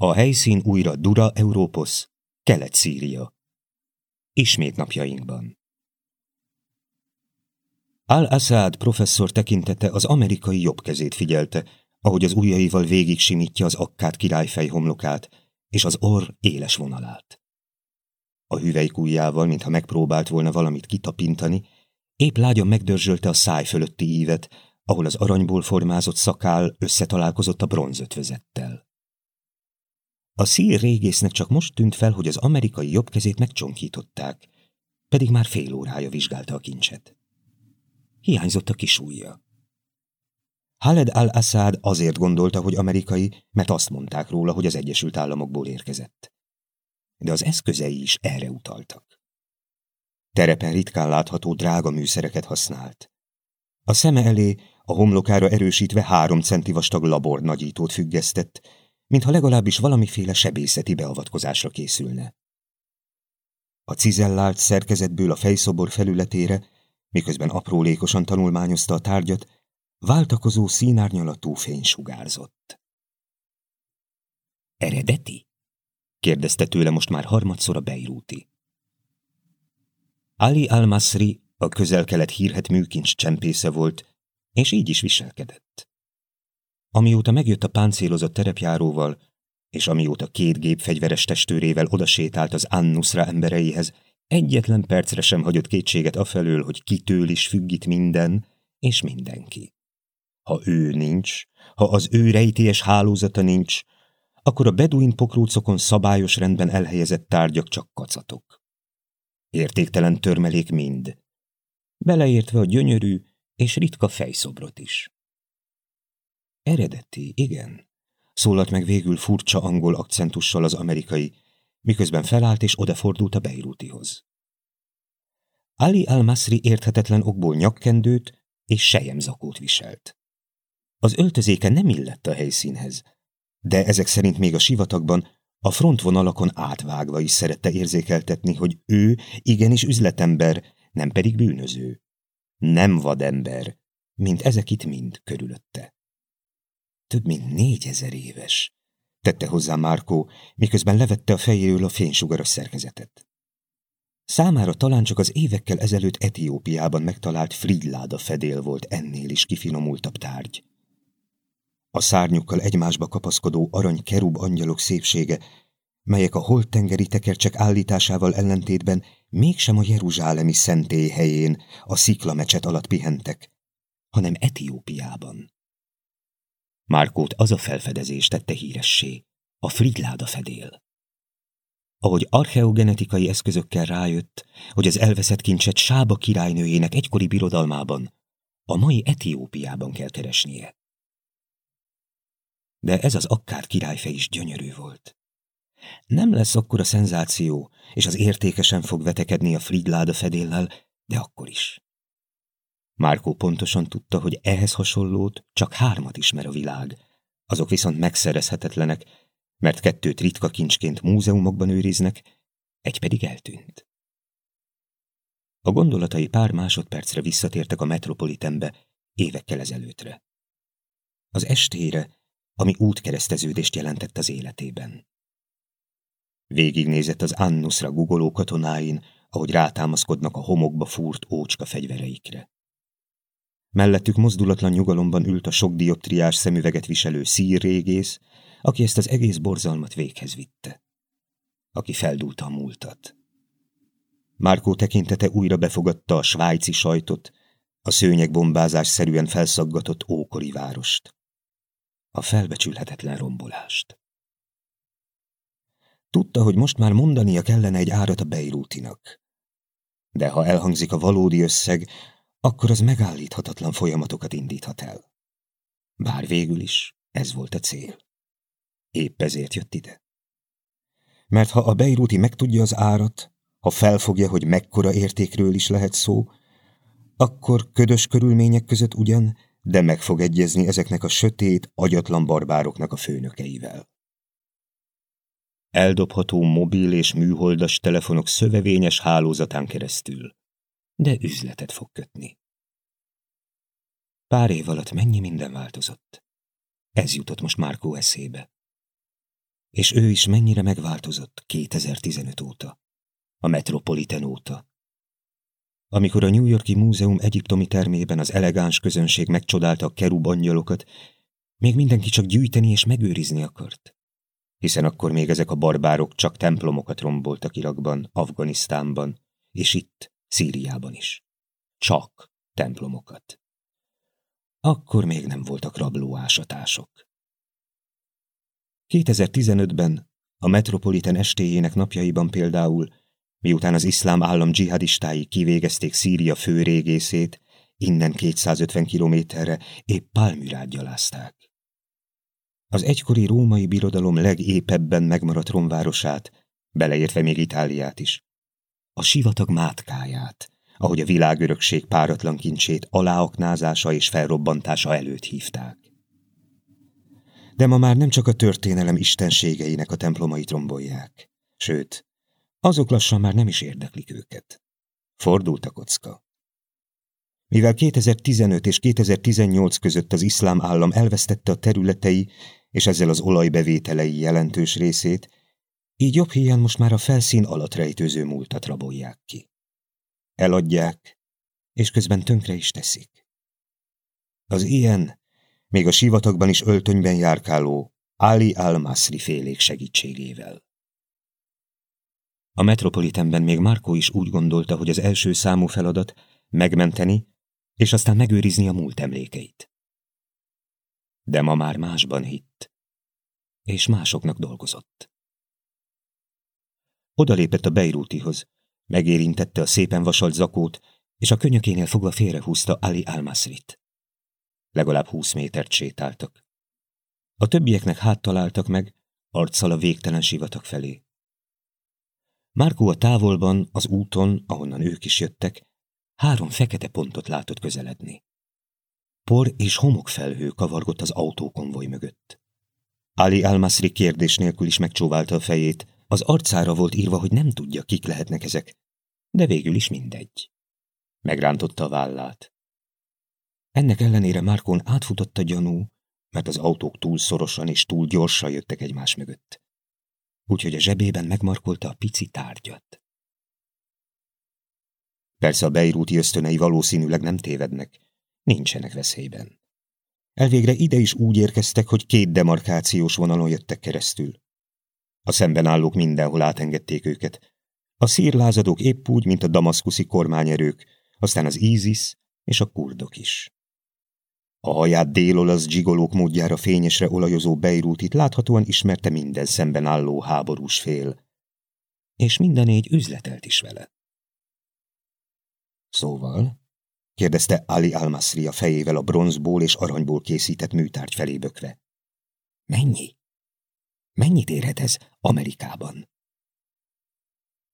A helyszín újra Dura Európos, Kelet-Szíria. Ismét napjainkban. Al-Assad professzor tekintete az amerikai jobb kezét figyelte, ahogy az ujjaival végig simítja az akkát királyfej homlokát, és az orr éles vonalát. A hüvelykújjával, mintha megpróbált volna valamit kitapintani, épp lágyan megdörzsölte a száj fölötti ívet, ahol az aranyból formázott szakál összetalálkozott a bronzötvezettel. A szír régésznek csak most tűnt fel, hogy az amerikai jobb kezét megcsonkították, pedig már fél órája vizsgálta a kincset. Hiányzott a kis ujja. Haled al-Assad azért gondolta, hogy amerikai, mert azt mondták róla, hogy az Egyesült Államokból érkezett. De az eszközei is erre utaltak. Terepen ritkán látható drága műszereket használt. A szeme elé, a homlokára erősítve három centi vastag labor nagyítót függesztett, mintha legalábbis valamiféle sebészeti beavatkozásra készülne. A cizellált szerkezetből a fejszobor felületére, miközben aprólékosan tanulmányozta a tárgyat, váltakozó színárnyalatú fény sugárzott. Eredeti? kérdezte tőle most már harmadszor a Beirúti. Ali al-Masri a közel-kelet hírhet műkincs csempésze volt, és így is viselkedett. Amióta megjött a páncélozott terepjáróval, és amióta két gép fegyveres testőrével odasétált az Annusra embereihez, egyetlen percre sem hagyott kétséget afelől, hogy kitől is függ minden, és mindenki. Ha ő nincs, ha az ő rejtélyes hálózata nincs, akkor a beduin pokrócokon szabályos rendben elhelyezett tárgyak csak kacatok. Értéktelen törmelék mind, beleértve a gyönyörű és ritka fejszobrot is. Eredeti, igen, szólalt meg végül furcsa angol akcentussal az amerikai, miközben felállt és odafordult a Beirutihoz. Ali al-Masri érthetetlen okból nyakkendőt és sejemzakót viselt. Az öltözéke nem illett a helyszínhez, de ezek szerint még a sivatagban a frontvonalakon átvágva is szerette érzékeltetni, hogy ő igenis üzletember, nem pedig bűnöző. Nem vadember, mint ezek itt mind körülötte. Több mint négyezer éves, tette hozzá Márkó, miközben levette a fejéről a fénysugaras szerkezetet. Számára talán csak az évekkel ezelőtt Etiópiában megtalált Fridláda fedél volt ennél is kifinomultabb tárgy. A szárnyukkal egymásba kapaszkodó arany kerub angyalok szépsége, melyek a holttengeri tekercsek állításával ellentétben mégsem a jeruzsálemi szentély helyén, a sziklamecset alatt pihentek, hanem Etiópiában. Márkót az a felfedezés tette híressé, a Fridláda fedél. Ahogy archeogenetikai eszközökkel rájött, hogy az elveszett kincset Sába királynőjének egykori birodalmában, a mai Etiópiában kell keresnie. De ez az akkár királyfej is gyönyörű volt. Nem lesz akkor a szenzáció, és az értékesen fog vetekedni a Fridláda fedéllel, de akkor is. Márkó pontosan tudta, hogy ehhez hasonlót csak hármat ismer a világ, azok viszont megszerezhetetlenek, mert kettőt ritka kincsként múzeumokban őriznek, egy pedig eltűnt. A gondolatai pár másodpercre visszatértek a metropolitembe évekkel ezelőttre. Az estére, ami útkereszteződést jelentett az életében. Végignézett az Annusra gugoló katonáin, ahogy rátámaszkodnak a homokba fúrt ócska fegyvereikre. Mellettük mozdulatlan nyugalomban ült a sok dioptriás szemüveget viselő szírrégész, aki ezt az egész borzalmat véghez vitte. Aki feldúlta a múltat. Márkó tekintete újra befogadta a svájci sajtot, a szőnyegbombázás szerűen felszaggatott ókori várost. A felbecsülhetetlen rombolást. Tudta, hogy most már mondania kellene egy árat a Beirútinak. De ha elhangzik a valódi összeg, akkor az megállíthatatlan folyamatokat indíthat el. Bár végül is ez volt a cél. Épp ezért jött ide. Mert ha a Beiruti megtudja az árat, ha felfogja, hogy mekkora értékről is lehet szó, akkor ködös körülmények között ugyan, de meg fog egyezni ezeknek a sötét, agyatlan barbároknak a főnökeivel. Eldobható mobil és műholdas telefonok szövevényes hálózatán keresztül, de üzletet fog kötni. Pár év alatt mennyi minden változott. Ez jutott most Márkó eszébe. És ő is mennyire megváltozott 2015 óta, a Metropolitan óta. Amikor a New Yorki Múzeum egyiptomi termében az elegáns közönség megcsodálta a kerub angyalokat, még mindenki csak gyűjteni és megőrizni akart. Hiszen akkor még ezek a barbárok csak templomokat romboltak Irakban, Afganisztánban, és itt, Szíriában is. Csak templomokat. Akkor még nem voltak rabló ásatások. 2015-ben, a Metropolitan estéjének napjaiban például, miután az iszlám állam dzsihadistái kivégezték Szíria fő régészét, innen 250 kilométerre épp Palmürát gyalázták. Az egykori római birodalom legépebben megmaradt romvárosát, beleértve még Itáliát is. A sivatag mátkáját, ahogy a világörökség páratlan kincsét aláaknázása és felrobbantása előtt hívták. De ma már nem csak a történelem istenségeinek a templomait rombolják, sőt, azok lassan már nem is érdeklik őket. Fordult a kocka. Mivel 2015 és 2018 között az iszlám állam elvesztette a területei és ezzel az olajbevételei jelentős részét, így jobb hiány most már a felszín alatt rejtőző múltat rabolják ki. Eladják, és közben tönkre is teszik. Az ilyen, még a sivatagban is öltönyben járkáló Ali al-Masri félék segítségével. A Metropolitanben még Marco is úgy gondolta, hogy az első számú feladat megmenteni, és aztán megőrizni a múlt emlékeit. De ma már másban hitt, és másoknak dolgozott. Odalépett a Beirutihoz, megérintette a szépen vasalt zakót, és a könyökénél fogva félrehúzta Ali Almasrit. Legalább húsz métert sétáltak. A többieknek hát találtak meg, arccal a végtelen sivatag felé. Márkó a távolban, az úton, ahonnan ők is jöttek, három fekete pontot látott közeledni. Por és homokfelhő kavargott az autókonvoj mögött. Ali Almasri kérdés nélkül is megcsóválta a fejét, az arcára volt írva, hogy nem tudja, kik lehetnek ezek, de végül is mindegy. Megrántotta a vállát. Ennek ellenére Márkon átfutott a gyanú, mert az autók túl szorosan és túl gyorsan jöttek egymás mögött úgyhogy a zsebében megmarkolta a pici tárgyat. Persze a beirúti ösztönei valószínűleg nem tévednek, nincsenek veszélyben. Elvégre ide is úgy érkeztek, hogy két demarkációs vonalon jöttek keresztül. A szemben állók mindenhol átengedték őket. A szírlázadók épp úgy, mint a damaszkuszi kormányerők, aztán az ISIS és a kurdok is. A haját délolasz dzsigolók módjára fényesre olajozó Beirútit láthatóan ismerte minden szemben álló háborús fél. És minden négy üzletelt is vele. Szóval? kérdezte Ali Almasri a fejével a bronzból és aranyból készített műtárgy felé bökve. Mennyi? Mennyit érhet ez Amerikában?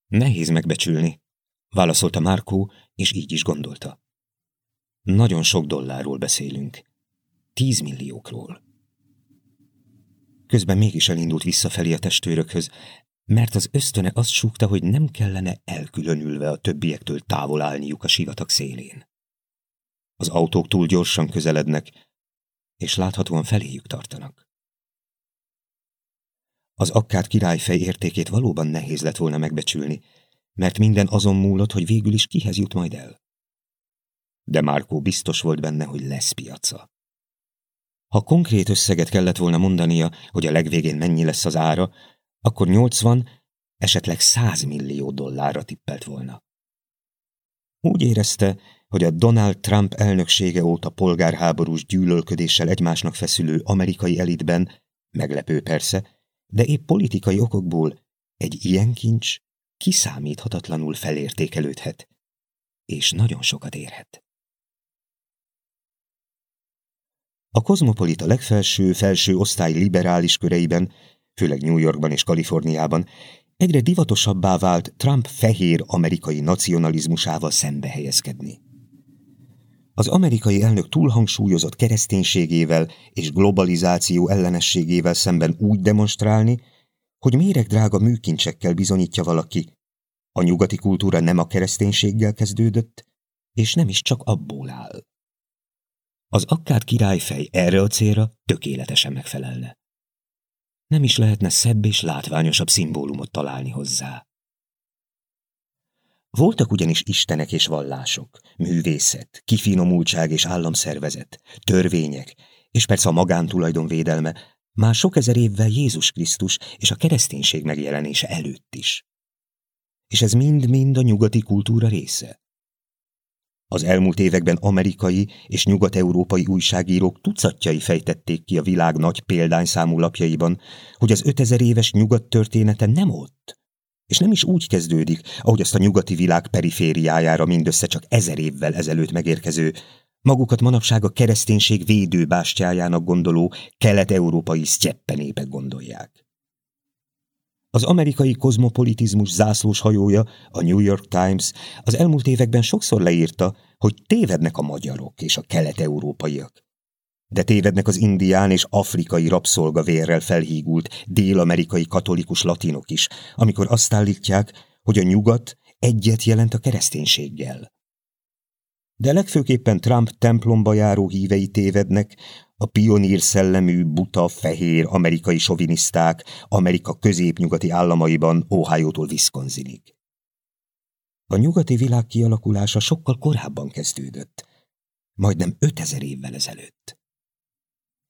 Nehéz megbecsülni, válaszolta Márkó, és így is gondolta. Nagyon sok dollárról beszélünk. Tízmilliókról. Közben mégis elindult visszafelé a testőrökhöz, mert az ösztöne azt súgta, hogy nem kellene elkülönülve a többiektől távol állniuk a sivatag szélén. Az autók túl gyorsan közelednek, és láthatóan feléjük tartanak. Az akkád királyfej értékét valóban nehéz lett volna megbecsülni, mert minden azon múlott, hogy végül is kihez jut majd el de Márkó biztos volt benne, hogy lesz piaca. Ha konkrét összeget kellett volna mondania, hogy a legvégén mennyi lesz az ára, akkor 80, esetleg 100 millió dollárra tippelt volna. Úgy érezte, hogy a Donald Trump elnöksége óta polgárháborús gyűlölködéssel egymásnak feszülő amerikai elitben, meglepő persze, de épp politikai okokból egy ilyen kincs kiszámíthatatlanul felértékelődhet, és nagyon sokat érhet. A kozmopolita legfelső, felső osztály liberális köreiben, főleg New Yorkban és Kaliforniában, egyre divatosabbá vált Trump fehér amerikai nacionalizmusával szembe helyezkedni. Az amerikai elnök túlhangsúlyozott kereszténységével és globalizáció ellenességével szemben úgy demonstrálni, hogy méregdrága műkincsekkel bizonyítja valaki, a nyugati kultúra nem a kereszténységgel kezdődött, és nem is csak abból áll. Az akkád királyfej erre a célra tökéletesen megfelelne. Nem is lehetne szebb és látványosabb szimbólumot találni hozzá. Voltak ugyanis istenek és vallások, művészet, kifinomultság és államszervezet, törvények, és persze a magántulajdon védelme, már sok ezer évvel Jézus Krisztus és a kereszténység megjelenése előtt is. És ez mind-mind a nyugati kultúra része. Az elmúlt években amerikai és nyugat-európai újságírók tucatjai fejtették ki a világ nagy példányszámú lapjaiban, hogy az 5000 éves nyugat története nem ott, és nem is úgy kezdődik, ahogy azt a nyugati világ perifériájára mindössze csak ezer évvel ezelőtt megérkező, magukat manapság a kereszténység védőbástyájának gondoló kelet-európai sztyeppenépek gondolják. Az amerikai kozmopolitizmus zászlós hajója, a New York Times az elmúlt években sokszor leírta, hogy tévednek a magyarok és a kelet-európaiak. De tévednek az indián és afrikai rabszolgavérrel felhígult dél-amerikai katolikus latinok is, amikor azt állítják, hogy a nyugat egyet jelent a kereszténységgel. De legfőképpen Trump templomba járó hívei tévednek, a pionír szellemű, buta, fehér amerikai soviniszták Amerika középnyugati államaiban, Ohio-tól Wisconsinig. A nyugati világ kialakulása sokkal korábban kezdődött, majdnem 5000 évvel ezelőtt.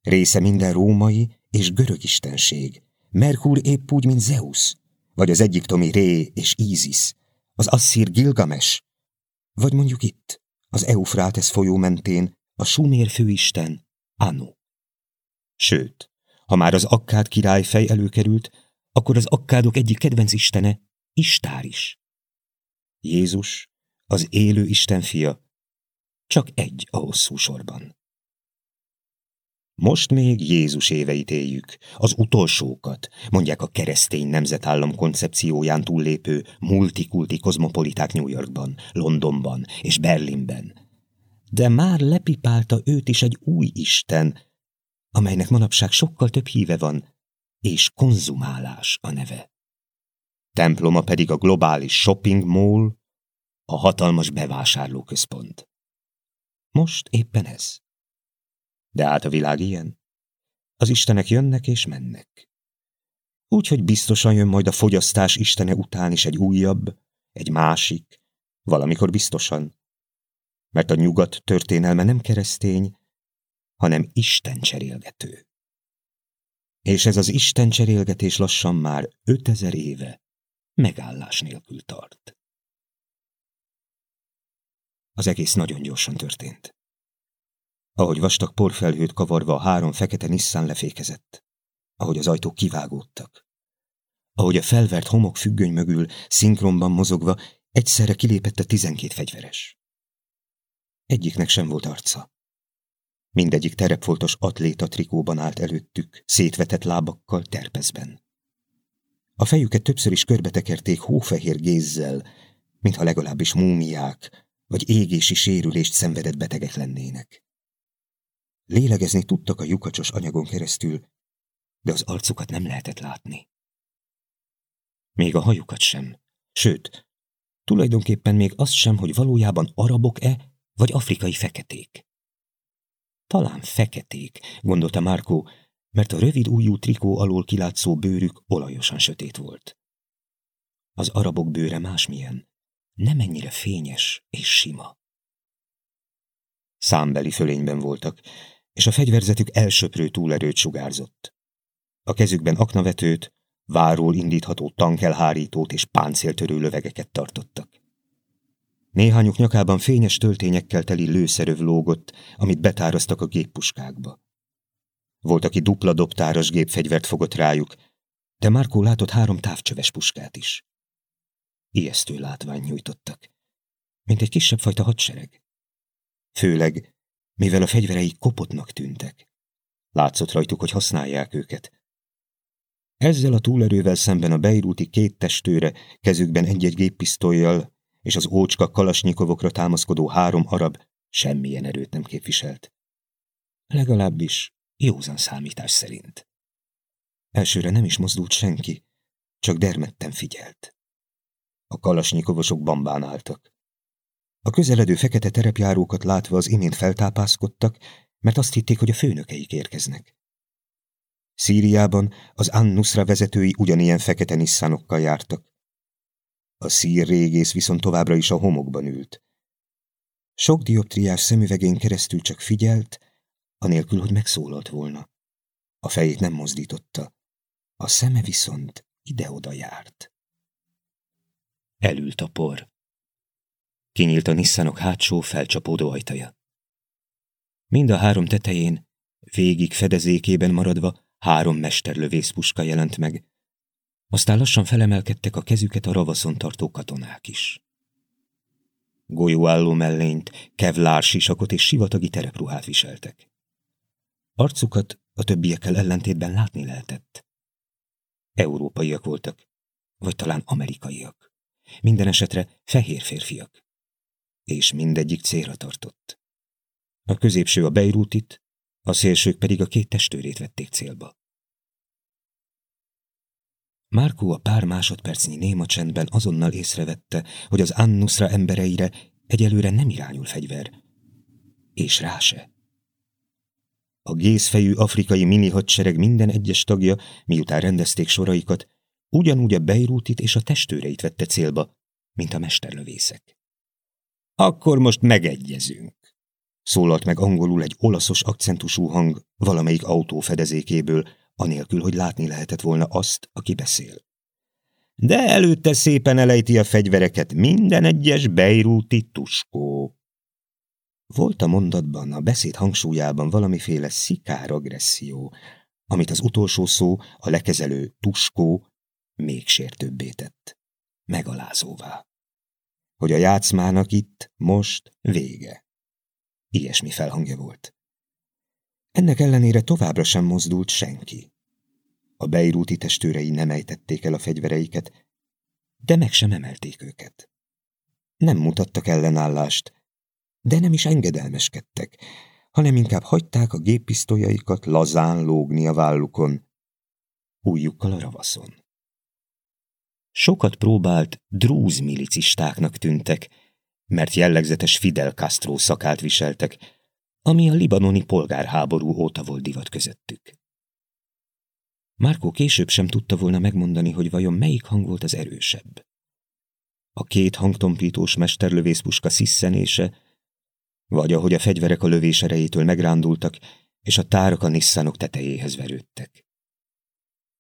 Része minden római és görög istenség, Merkur épp úgy, mint Zeus, vagy az egyiptomi Ré és Ízis, az asszír Gilgames, vagy mondjuk itt, az Eufrátesz folyó mentén, a Sumér főisten, Anu. Sőt, ha már az akkád király fej előkerült, akkor az akkádok egyik kedvenc istene, Istár is. Jézus, az élő Isten fia, csak egy a hosszú sorban. Most még Jézus éveit éljük, az utolsókat, mondják a keresztény nemzetállam koncepcióján túllépő multikulti kozmopoliták New Yorkban, Londonban és Berlinben. De már lepipálta őt is egy új Isten, amelynek manapság sokkal több híve van, és konzumálás a neve. Temploma pedig a globális shopping mall, a hatalmas bevásárlóközpont. Most éppen ez. De át a világ ilyen. Az istenek jönnek és mennek. Úgyhogy biztosan jön majd a fogyasztás istene után is egy újabb, egy másik, valamikor biztosan. Mert a nyugat történelme nem keresztény, hanem Isten cserélgető. És ez az Isten cserélgetés lassan már 5000 éve megállás nélkül tart. Az egész nagyon gyorsan történt. Ahogy vastag porfelhőt kavarva a három fekete Nissan lefékezett. Ahogy az ajtók kivágódtak. Ahogy a felvert homok függöny mögül, szinkronban mozogva, egyszerre kilépett a tizenkét fegyveres. Egyiknek sem volt arca. Mindegyik terepfoltos atléta trikóban állt előttük, szétvetett lábakkal, terpezben. A fejüket többször is körbetekerték hófehér gézzel, mintha legalábbis múmiák, vagy égési sérülést szenvedett betegek lennének. Lélegezni tudtak a lyukacsos anyagon keresztül, de az arcukat nem lehetett látni. Még a hajukat sem. Sőt, tulajdonképpen még azt sem, hogy valójában arabok-e, vagy afrikai feketék. Talán feketék, gondolta Márkó, mert a rövid ujjú trikó alól kilátszó bőrük olajosan sötét volt. Az arabok bőre másmilyen, nem ennyire fényes és sima. Számbeli fölényben voltak, és a fegyverzetük elsöprő túlerőt sugárzott. A kezükben aknavetőt, váról indítható tankelhárítót és páncéltörő lövegeket tartottak. Néhányuk nyakában fényes töltényekkel teli lőszeröv lógott, amit betáraztak a géppuskákba. Volt, aki dupla dobtáras gépfegyvert fogott rájuk, de Márkó látott három távcsöves puskát is. Ijesztő látvány nyújtottak, mint egy kisebb fajta hadsereg. Főleg mivel a fegyverei kopotnak tűntek. Látszott rajtuk, hogy használják őket. Ezzel a túlerővel szemben a beiruti két testőre, kezükben egy-egy géppisztolyjal és az ócska kalasnyikovokra támaszkodó három arab semmilyen erőt nem képviselt. Legalábbis józan számítás szerint. Elsőre nem is mozdult senki, csak dermedten figyelt. A kalasnyikovosok bambán álltak. A közeledő fekete terepjárókat látva az imént feltápászkodtak, mert azt hitték, hogy a főnökeik érkeznek. Szíriában az Annusra vezetői ugyanilyen fekete nisszanokkal jártak. A szír régész viszont továbbra is a homokban ült. Sok dioptriás szemüvegén keresztül csak figyelt, anélkül, hogy megszólalt volna. A fejét nem mozdította. A szeme viszont ide-oda járt. Elült a por. Kinyílt a Nissanok hátsó felcsapódó ajtaja. Mind a három tetején, végig fedezékében maradva, három mesterlövészpuska jelent meg. Aztán lassan felemelkedtek a kezüket a ravaszon tartó katonák is. Golyóálló mellényt, kevlár sisakot és sivatagi terepruhát viseltek. Arcukat a többiekkel ellentétben látni lehetett. Európaiak voltak, vagy talán amerikaiak. Minden esetre fehér férfiak. És mindegyik célra tartott. A középső a Beirutit, a szélsők pedig a két testőrét vették célba. Márkó a pár másodpercnyi néma csendben azonnal észrevette, hogy az Annusra embereire egyelőre nem irányul fegyver. És rá se. A gézfejű afrikai mini hadsereg minden egyes tagja, miután rendezték soraikat, ugyanúgy a Beirutit és a testőreit vette célba, mint a mesterlövészek. Akkor most megegyezünk, szólalt meg angolul egy olaszos akcentusú hang valamelyik autó fedezékéből, anélkül, hogy látni lehetett volna azt, aki beszél. De előtte szépen elejti a fegyvereket minden egyes beiruti tuskó. Volt a mondatban, a beszéd hangsúlyában valamiféle szikár agresszió, amit az utolsó szó, a lekezelő tuskó még sértőbbé tett, megalázóvá. Hogy a játszmának itt, most vége. Ilyesmi felhangja volt. Ennek ellenére továbbra sem mozdult senki. A beirúti testőrei nem ejtették el a fegyvereiket, de meg sem emelték őket. Nem mutattak ellenállást, de nem is engedelmeskedtek, hanem inkább hagyták a géppisztolyaikat lazán lógni a vállukon, újjukkal a ravaszon. Sokat próbált drúz milicistáknak tűntek, mert jellegzetes Fidel Castro szakát viseltek, ami a libanoni polgárháború óta volt divat közöttük. Márkó később sem tudta volna megmondani, hogy vajon melyik hang volt az erősebb. A két hangtompítós mesterlövészpuska sziszenése, vagy ahogy a fegyverek a lövés erejétől megrándultak, és a tárak a nisszánok tetejéhez verődtek.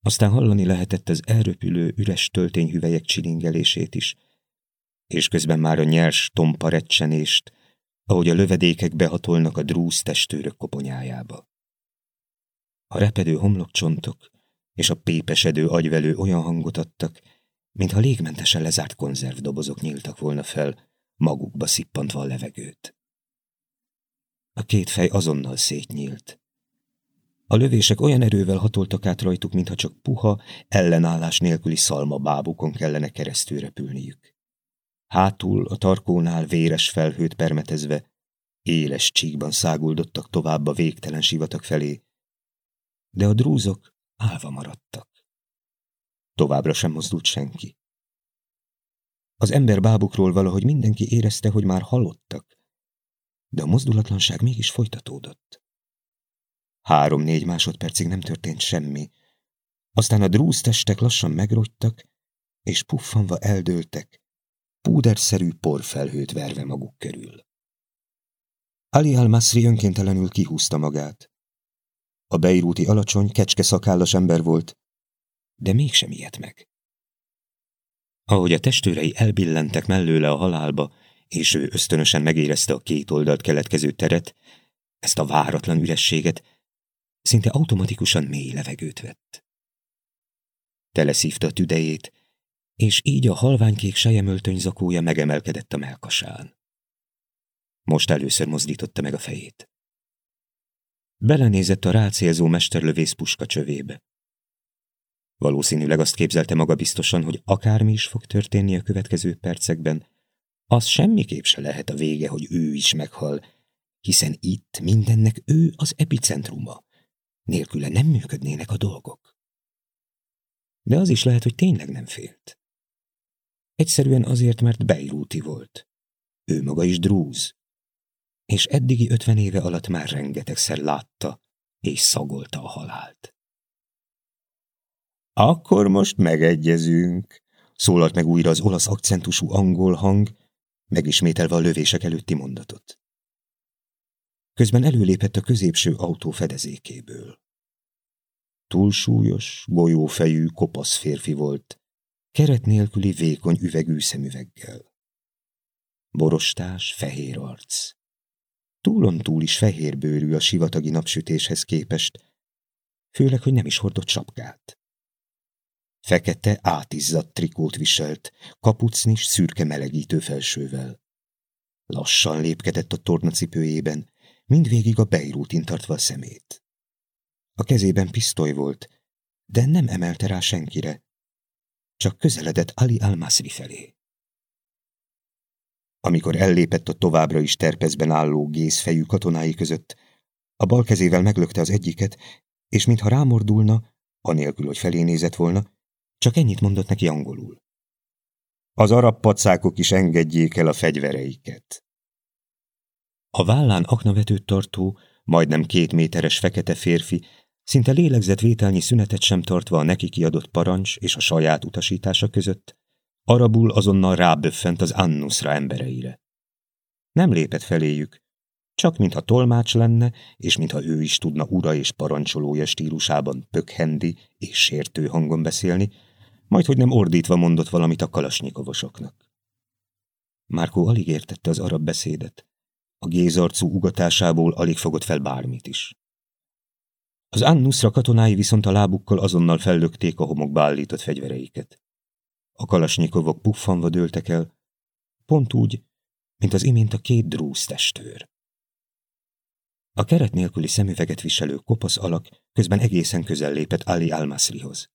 Aztán hallani lehetett az elröpülő üres töltényhüvelyek csilingelését is, és közben már a nyers tompa recsenést, ahogy a lövedékek behatolnak a drúz testőrök koponyájába. A repedő homlokcsontok és a pépesedő agyvelő olyan hangot adtak, mintha légmentesen lezárt konzervdobozok nyíltak volna fel, magukba szippantva a levegőt. A két fej azonnal szétnyílt. A lövések olyan erővel hatoltak át rajtuk, mintha csak puha, ellenállás nélküli szalma bábukon kellene keresztül repülniük. Hátul a tarkónál véres felhőt permetezve, éles csíkban száguldottak tovább a végtelen sivatag felé, de a drúzok álva maradtak. Továbbra sem mozdult senki. Az ember bábukról valahogy mindenki érezte, hogy már halottak, de a mozdulatlanság mégis folytatódott. Három-négy másodpercig nem történt semmi, aztán a drúz testek lassan megrogytak, és puffanva eldőltek, púderszerű porfelhőt verve maguk körül. Ali al-Masri önkéntelenül kihúzta magát. A beirúti alacsony, kecske szakállas ember volt, de mégsem ilyet meg. Ahogy a testőrei elbillentek mellőle a halálba, és ő ösztönösen megérezte a két oldalt keletkező teret, ezt a váratlan ürességet, szinte automatikusan mély levegőt vett. Teleszívta tüdejét, és így a halványkék sejemöltöny zakója megemelkedett a melkasán. Most először mozdította meg a fejét. Belenézett a rácélzó mesterlövész puska csövébe. Valószínűleg azt képzelte maga biztosan, hogy akármi is fog történni a következő percekben, az semmiképp se lehet a vége, hogy ő is meghal, hiszen itt mindennek ő az epicentruma. Nélküle nem működnének a dolgok. De az is lehet, hogy tényleg nem félt. Egyszerűen azért, mert Beirúti volt. Ő maga is drúz. És eddigi ötven éve alatt már rengetegszer látta és szagolta a halált. Akkor most megegyezünk, szólalt meg újra az olasz akcentusú angol hang, megismételve a lövések előtti mondatot. Közben előlépett a középső autó fedezékéből. Túlsúlyos, golyófejű, kopasz férfi volt, keret nélküli vékony üvegű szemüveggel. Borostás, fehér arc. Túlon túl is fehérbőrű a sivatagi napsütéshez képest, főleg, hogy nem is hordott sapkát. Fekete, átizzadt trikót viselt, kapucnis, szürke melegítő felsővel. Lassan lépkedett a tornacipőjében, mindvégig a Beirútin tartva a szemét. A kezében pisztoly volt, de nem emelte rá senkire, csak közeledett Ali al-Masri felé. Amikor ellépett a továbbra is terpezben álló gézfejű katonái között, a bal kezével meglökte az egyiket, és mintha rámordulna, anélkül, hogy felé nézett volna, csak ennyit mondott neki angolul. Az arab pacákok is engedjék el a fegyvereiket. A vállán aknavetőt tartó, majdnem két méteres fekete férfi szinte lélegzetvételnyi szünetet sem tartva a neki kiadott parancs és a saját utasítása között, arabul azonnal ráböffent az Annusra embereire. Nem lépett feléjük, csak mintha tolmács lenne, és mintha ő is tudna ura és parancsolója stílusában pökhendi és sértő hangon beszélni, majd hogy nem ordítva mondott valamit a kalasnyikovosoknak. Márkó alig értette az arab beszédet. A gézarcú ugatásából alig fogott fel bármit is. Az Annusra katonái viszont a lábukkal azonnal fellökték a homokba állított fegyvereiket. A kalasnyikovok puffanva dőltek el, pont úgy, mint az imént a két drúz testőr. A keret nélküli szemüveget viselő kopasz alak közben egészen közel lépett Ali Almasrihoz.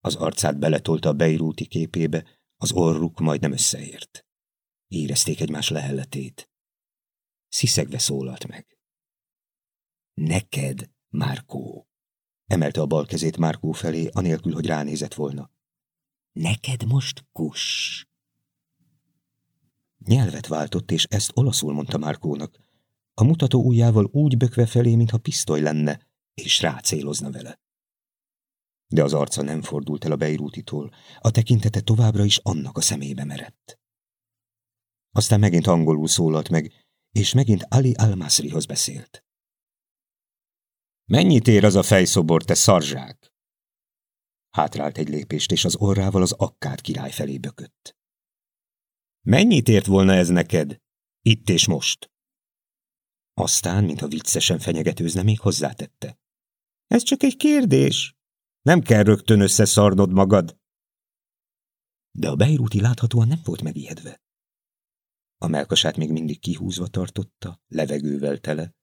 Az arcát beletolta a beirúti képébe, az orruk majdnem összeért. Érezték egymás lehelletét. Sziszegve szólalt meg. Neked, Márkó! Emelte a bal kezét Márkó felé, anélkül, hogy ránézett volna. Neked most kus! Nyelvet váltott, és ezt olaszul mondta Márkónak. A mutató ujjával úgy bökve felé, mintha pisztoly lenne, és rácélozna vele de az arca nem fordult el a Beirútitól, a tekintete továbbra is annak a szemébe merett. Aztán megint angolul szólalt meg, és megint Ali Almasrihoz beszélt. Mennyit ér az a fejszobor, te szarzsák? Hátrált egy lépést, és az orrával az akkát király felé bökött. Mennyit ért volna ez neked? Itt és most? Aztán, mintha viccesen fenyegetőzne, még hozzátette. Ez csak egy kérdés. Nem kell rögtön összeszarnod magad. De a Beiruti láthatóan nem volt megijedve. A melkasát még mindig kihúzva tartotta, levegővel tele,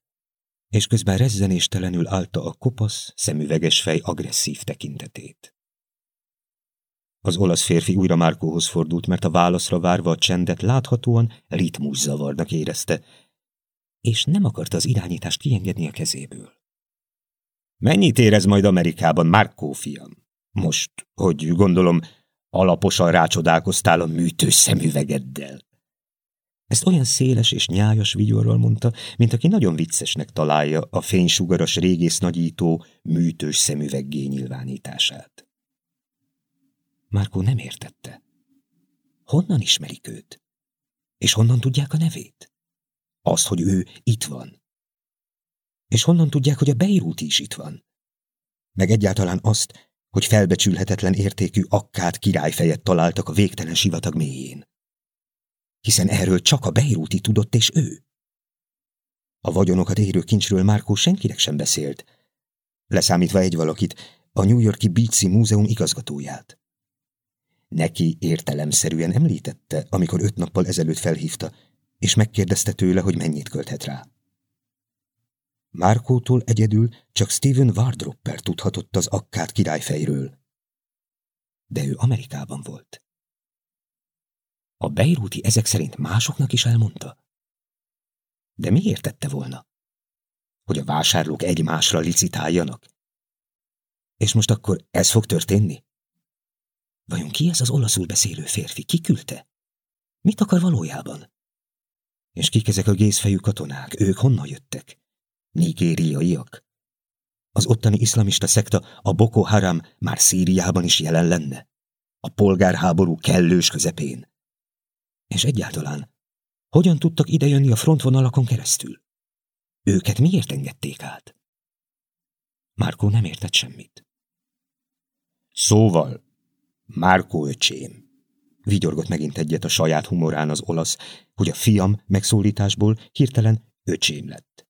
és közben rezzenéstelenül állta a kopasz, szemüveges fej agresszív tekintetét. Az olasz férfi újra Márkóhoz fordult, mert a válaszra várva a csendet láthatóan ritmuszavarnak érezte, és nem akarta az irányítást kiengedni a kezéből. Mennyit érez majd Amerikában, Markó fiam? Most, hogy gondolom, alaposan rácsodálkoztál a műtős szemüvegeddel. Ezt olyan széles és nyájas vigyorral mondta, mint aki nagyon viccesnek találja a fénysugaras régész nagyító műtős szemüveggé nyilvánítását. Márkó nem értette. Honnan ismerik őt? És honnan tudják a nevét? Azt, hogy ő itt van, és honnan tudják, hogy a Beirut is itt van? Meg egyáltalán azt, hogy felbecsülhetetlen értékű akkát királyfejet találtak a végtelen sivatag mélyén. Hiszen erről csak a Beiruti tudott, és ő. A vagyonokat érő kincsről Márkó senkinek sem beszélt, leszámítva egy valakit, a New Yorki Beatsy Múzeum igazgatóját. Neki értelemszerűen említette, amikor öt nappal ezelőtt felhívta, és megkérdezte tőle, hogy mennyit költhet rá. Márkótól egyedül csak Steven Wardropper tudhatott az akkát királyfejről. De ő Amerikában volt. A Beiruti ezek szerint másoknak is elmondta? De miért tette volna? Hogy a vásárlók egymásra licitáljanak? És most akkor ez fog történni? Vajon ki ez az olaszul beszélő férfi? Ki küldte? Mit akar valójában? És kik ezek a gézfejű katonák? Ők honnan jöttek? Nigériaiak? az ottani iszlamista szekta, a Boko Haram már Szíriában is jelen lenne? A polgárháború kellős közepén? És egyáltalán, hogyan tudtak idejönni a frontvonalakon keresztül? Őket miért engedték át? Márkó nem értett semmit. Szóval, Márkó öcsém, vigyorgott megint egyet a saját humorán az olasz, hogy a fiam megszólításból hirtelen öcsém lett.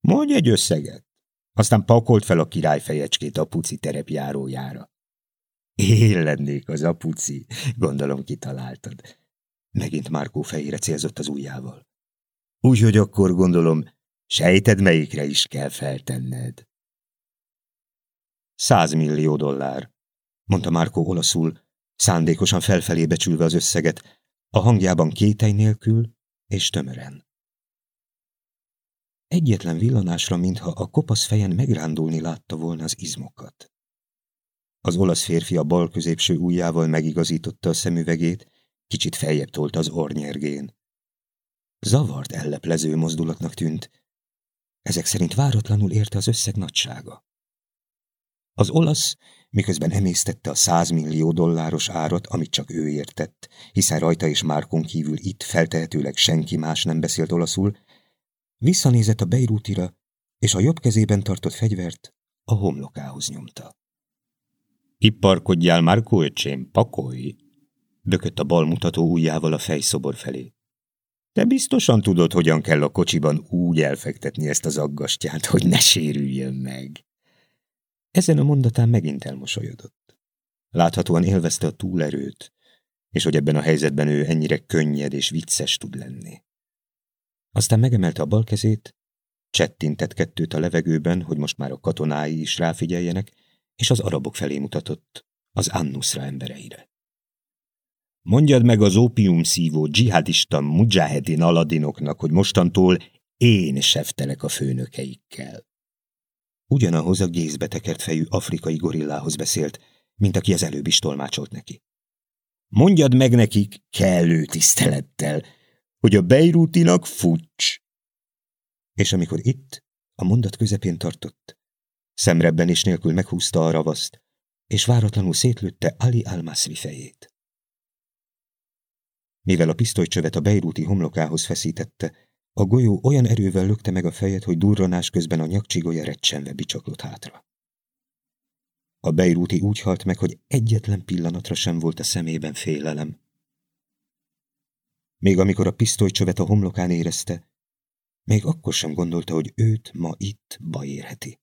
Mondj egy összeget, aztán pakolt fel a királyfejecskét a puci terepjárójára. Én lennék az apuci, gondolom kitaláltad. Megint Márkó fejére célzott az ujjával. Úgyhogy akkor gondolom, sejted melyikre is kell feltenned. Százmillió dollár, mondta Márkó olaszul, szándékosan felfelé becsülve az összeget, a hangjában kétely nélkül és tömören. Egyetlen villanásra, mintha a kopasz fejen megrándulni látta volna az izmokat. Az olasz férfi a bal középső ujjával megigazította a szemüvegét, kicsit feljebb tolt az ornyergén. Zavart elleplező mozdulatnak tűnt. Ezek szerint váratlanul érte az összeg nagysága. Az olasz, miközben emésztette a százmillió dolláros árat, amit csak ő értett, hiszen rajta és Márkon kívül itt feltehetőleg senki más nem beszélt olaszul, visszanézett a Beirutira, és a jobb kezében tartott fegyvert a homlokához nyomta. Ipparkodjál, Márkó öcsém, pakolj! Bökött a bal mutató ujjával a fejszobor felé. Te biztosan tudod, hogyan kell a kocsiban úgy elfektetni ezt az aggastyát, hogy ne sérüljön meg. Ezen a mondatán megint elmosolyodott. Láthatóan élvezte a túlerőt, és hogy ebben a helyzetben ő ennyire könnyed és vicces tud lenni. Aztán megemelte a bal kezét, csettintett kettőt a levegőben, hogy most már a katonái is ráfigyeljenek, és az arabok felé mutatott, az Annusra embereire. Mondjad meg az ópiumszívó dzsihadista mujahedin aladinoknak, hogy mostantól én seftelek a főnökeikkel. Ugyanahoz a gézbe tekert fejű afrikai gorillához beszélt, mint aki az előbb is tolmácsolt neki. Mondjad meg nekik kellő tisztelettel, hogy a Beirutinak fucs. És amikor itt, a mondat közepén tartott, szemrebben és nélkül meghúzta a ravaszt, és váratlanul szétlőtte Ali Almasri fejét. Mivel a pisztolycsövet a Beiruti homlokához feszítette, a golyó olyan erővel lökte meg a fejet, hogy durranás közben a nyakcsigolya recsenve bicsaklott hátra. A Beiruti úgy halt meg, hogy egyetlen pillanatra sem volt a szemében félelem. Még amikor a pisztolycsövet a homlokán érezte, még akkor sem gondolta, hogy őt ma itt baj érheti.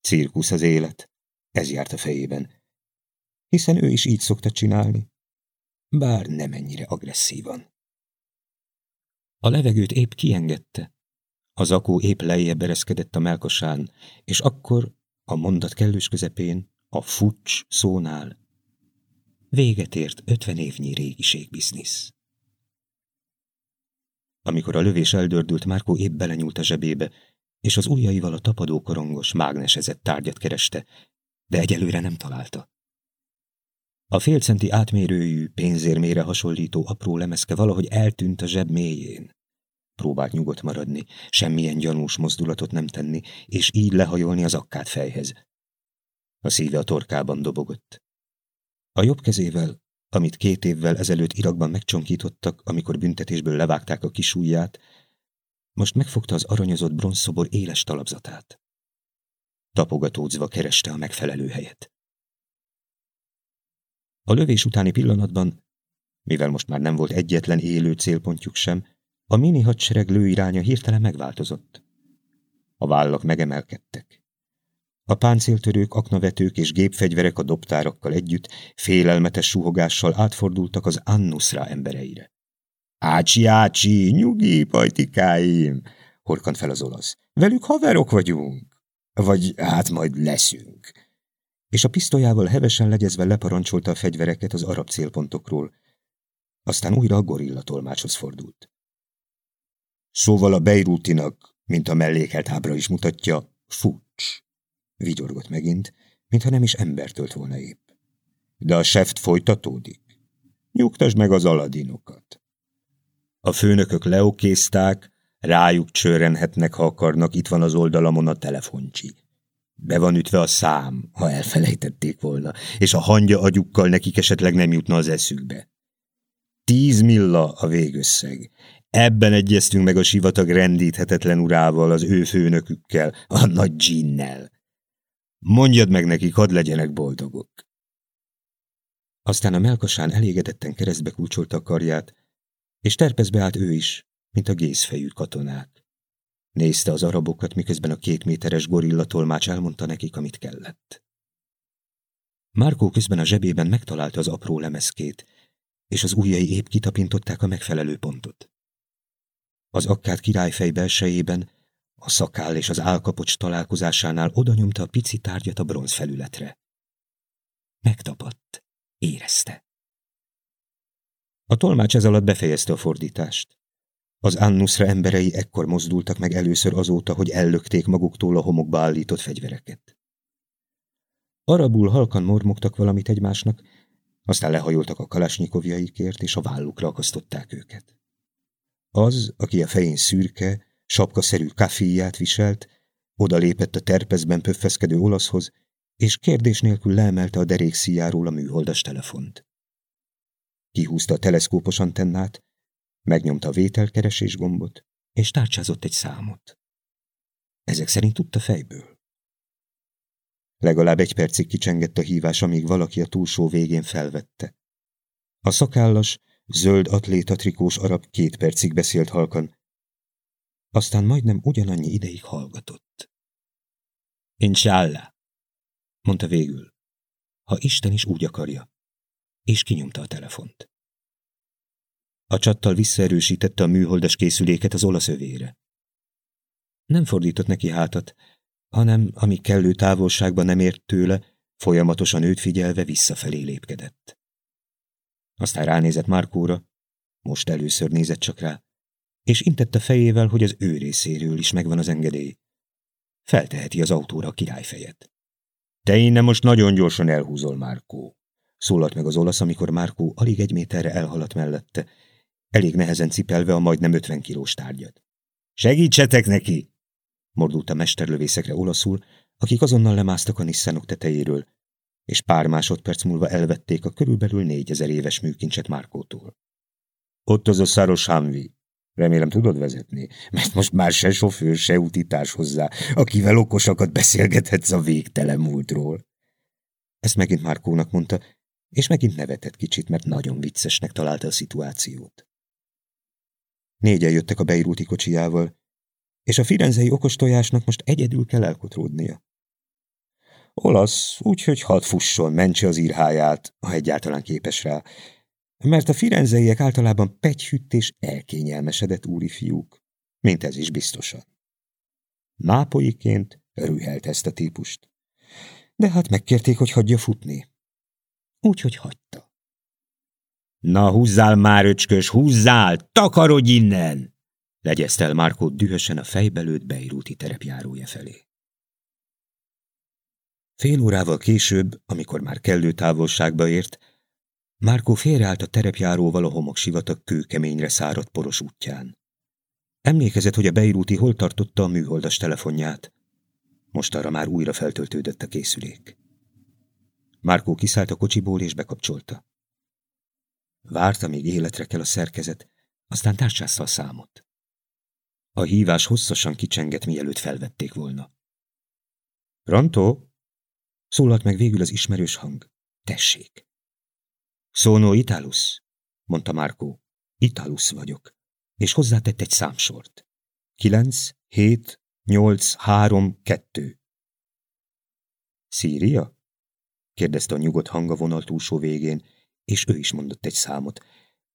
Cirkusz az élet, ez járt a fejében, hiszen ő is így szokta csinálni, bár nem ennyire agresszívan. A levegőt épp kiengedte, az akó épp lejjebb ereszkedett a melkosán, és akkor a mondat kellős közepén, a fucs szónál véget ért ötven évnyi régiségbiznisz. Amikor a lövés eldördült, Márkó épp belenyúlt a zsebébe, és az ujjaival a tapadó korongos, mágnesezett tárgyat kereste, de egyelőre nem találta. A félcenti átmérőjű, pénzérmére hasonlító apró lemezke valahogy eltűnt a zseb mélyén. Próbált nyugodt maradni, semmilyen gyanús mozdulatot nem tenni, és így lehajolni az akkát fejhez. A szíve a torkában dobogott. A jobb kezével, amit két évvel ezelőtt Irakban megcsonkítottak, amikor büntetésből levágták a kis ujját, most megfogta az aranyozott bronzszobor éles talapzatát. Tapogatódzva kereste a megfelelő helyet. A lövés utáni pillanatban, mivel most már nem volt egyetlen élő célpontjuk sem, a mini hadsereg lőiránya hirtelen megváltozott. A vállak megemelkedtek. A páncéltörők, aknavetők és gépfegyverek a dobtárakkal együtt félelmetes suhogással átfordultak az Annusra embereire. Ácsi, ácsi, nyugi, pajtikáim, horkant fel az olasz. Velük haverok vagyunk. Vagy hát majd leszünk. És a pisztolyával hevesen legyezve leparancsolta a fegyvereket az arab célpontokról. Aztán újra a gorilla tolmácshoz fordult. Szóval a Beirutinak, mint a mellékelt ábra is mutatja, fucs. Vigyorgott megint, mintha nem is ember volna épp. De a seft folytatódik. Nyugtasd meg az aladinokat. A főnökök leokézták, Rájuk csőrenhetnek, ha akarnak, itt van az oldalamon a telefoncsi. Be van ütve a szám, ha elfelejtették volna, és a hangya agyukkal nekik esetleg nem jutna az eszükbe. Tíz milla a végösszeg. Ebben egyeztünk meg a sivatag rendíthetetlen urával, az ő főnökükkel, a nagy dzsinnel. Mondjad meg nekik, hadd legyenek boldogok. Aztán a melkasán elégedetten keresztbe kulcsolta a karját, és terpezbe állt ő is, mint a gézfejű katonák. Nézte az arabokat, miközben a két méteres gorilla tolmács elmondta nekik, amit kellett. Márkó közben a zsebében megtalálta az apró lemezkét, és az ujjai épp kitapintották a megfelelő pontot. Az akkát királyfej belsejében, a szakáll és az álkapocs találkozásánál oda nyomta a pici tárgyat a bronz felületre. Megtapadt, érezte. A tolmács ez alatt befejezte a fordítást. Az Annusra emberei ekkor mozdultak meg először azóta, hogy ellökték maguktól a homokba állított fegyvereket. Arabul halkan mormogtak valamit egymásnak, aztán lehajoltak a kalasnyikovjaikért, és a vállukra akasztották őket. Az, aki a fején szürke, sapkaszerű kafíját viselt, odalépett a terpezben pöffeszkedő olaszhoz, és kérdés nélkül leemelte a derékszíjáról a műholdas telefont. Kihúzta a teleszkópos antennát, megnyomta a vételkeresés gombot, és tárcsázott egy számot. Ezek szerint tudta fejből. Legalább egy percig kicsengett a hívás, amíg valaki a túlsó végén felvette. A szakállas, zöld atlétatrikós arab két percig beszélt halkan, aztán majdnem ugyanannyi ideig hallgatott. Inshallah, mondta végül, ha Isten is úgy akarja, és kinyomta a telefont. A csattal visszaerősítette a műholdas készüléket az olasz övére. Nem fordított neki hátat, hanem, ami kellő távolságban nem ért tőle, folyamatosan őt figyelve visszafelé lépkedett. Aztán ránézett Márkóra, most először nézett csak rá, és intette fejével, hogy az ő részéről is megvan az engedély. Felteheti az autóra a királyfejet. Te innen most nagyon gyorsan elhúzol, Márkó. Szólalt meg az olasz, amikor Márkó alig egy méterre elhaladt mellette, elég nehezen cipelve a majdnem ötven kilós tárgyat. Segítsetek neki! Mordult a mesterlövészekre olaszul, akik azonnal lemásztak a Nissanok tetejéről, és pár másodperc múlva elvették a körülbelül négyezer éves műkincset Márkótól. Ott az a szaros Hamvi. Remélem tudod vezetni, mert most már se sofőr, se utitás hozzá, akivel okosakat beszélgethetsz a végtelen múltról. Ezt megint Márkónak mondta, és megint nevetett kicsit, mert nagyon viccesnek találta a szituációt. Négyen jöttek a beirúti kocsijával, és a firenzei okostojásnak most egyedül kell elkotródnia. Olasz, úgyhogy hadd fusson, mentse az írháját, ha egyáltalán képes rá, mert a firenzeiek általában pegyhütt és elkényelmesedett úri fiúk, mint ez is biztosan. Nápolyként rühelt ezt a típust. De hát megkérték, hogy hagyja futni. Úgyhogy hagyta. Na húzzál már, öcskös, húzzál! Takarodj innen! Legyezte el Márkó dühösen a fejbelőtt Beirúti terepjárója felé. Fél órával később, amikor már kellő távolságba ért, Márkó félreállt a terepjáróval a homoksivatag kőkeményre száradt poros útján. Emlékezett, hogy a Beirúti hol tartotta a műholdas telefonját. Most arra már újra feltöltődött a készülék. Márkó kiszállt a kocsiból és bekapcsolta. Várta, míg életre kell a szerkezet, aztán tárcsázta a számot. A hívás hosszasan kicsengett, mielőtt felvették volna. Rantó? Szólalt meg végül az ismerős hang. Tessék! Szónó Italus, mondta Márkó. Italus vagyok. És hozzátett egy számsort. Kilenc, hét, nyolc, három, kettő. Szíria? kérdezte a nyugodt hang vonal túlsó végén, és ő is mondott egy számot.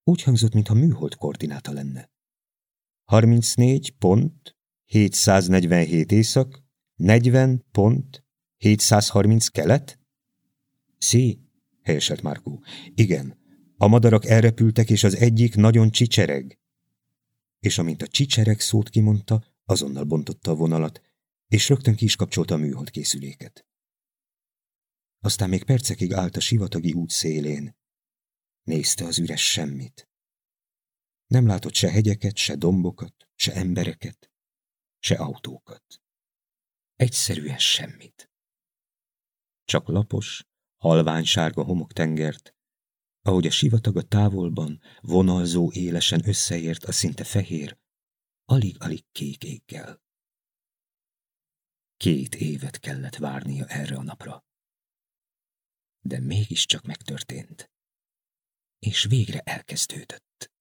Úgy hangzott, mintha műhold koordináta lenne. 34 pont, 747 észak, 40 pont, 730 kelet? Szí, helyeselt Márkó. Igen, a madarak elrepültek, és az egyik nagyon csicsereg. És amint a csicsereg szót kimondta, azonnal bontotta a vonalat, és rögtön ki is kapcsolta a műhold készüléket. Aztán még percekig állt a sivatagi út szélén. Nézte az üres semmit. Nem látott se hegyeket, se dombokat, se embereket, se autókat. Egyszerűen semmit. Csak lapos, halványsárga homoktengert, ahogy a sivatag a távolban vonalzó élesen összeért a szinte fehér, alig-alig kék éggel. Két évet kellett várnia erre a napra. De mégiscsak megtörtént. És végre elkezdődött.